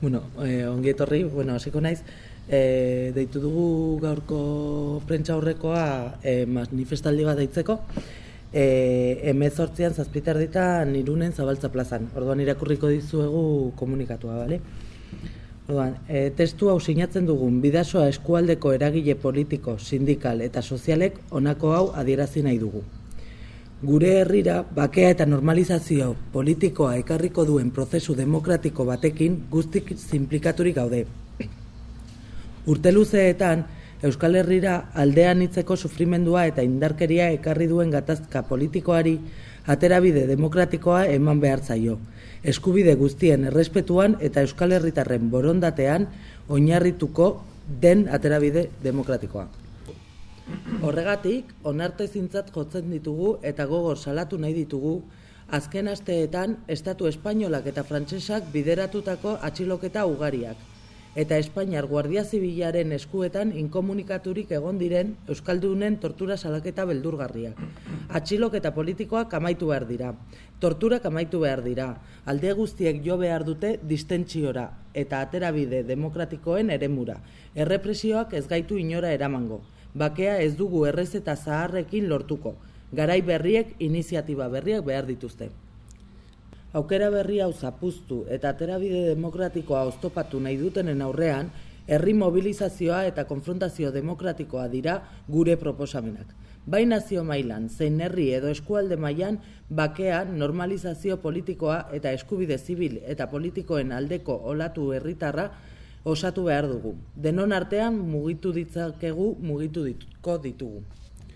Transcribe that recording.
Bueno, eh, ongi etorri, bueno, hasiko naiz, eh, deitu dugu gaurko prentza aurrekoa eh, manifestaldi bat deitzeko, eh, emezortzian zazpiter dita nirunen zabaltza plazan. Orduan irakurriko dizuegu komunikatua, bale? Orduan, e, testu hau sinatzen dugun bidasoa eskualdeko eragile politiko, sindikal eta sozialek honako hau adierazi nahi dugu. Gure herrira bakea eta normalizazio politikoa ekarriko duen prozesu demokratiko batekin guztik zinplikaturik gaude. Urte luzeetan Euskal Herrira aldean hitzeko sufrimendua eta indarkeria ekarri duen gatazka politikoari aterabide demokratikoa eman behar zaio. Eskubide guztien errespetuan eta Euskal Herritarren borondatean oinarrituko den aterabide demokratikoa. Horregatik, onarte zintzat jotzen ditugu eta gogor salatu nahi ditugu, azken asteetan Estatu Espainolak eta Frantsesak bideratutako atxiloketa ugariak, eta Espainiar Guardia Zibilaren eskuetan inkomunikaturik egon diren Euskaldunen tortura salaketa beldurgarriak. Atxiloketa politikoak amaitu behar dira, tortura amaitu behar dira, alde guztiek jo behar dute distentziora eta aterabide demokratikoen eremura, errepresioak ez gaitu inora eramango bakea ez dugu errez eta zaharrekin lortuko, garai berriek iniziatiba berriak behar dituzte. Aukera berri hau zapuztu eta aterabide demokratikoa oztopatu nahi dutenen aurrean, herri mobilizazioa eta konfrontazio demokratikoa dira gure proposamenak. Bai nazio mailan, zein herri edo eskualde mailan, bakea, normalizazio politikoa eta eskubide zibil eta politikoen aldeko olatu herritarra osatu behar dugu. Denon artean mugitu ditzakegu mugitu ditko ditugu.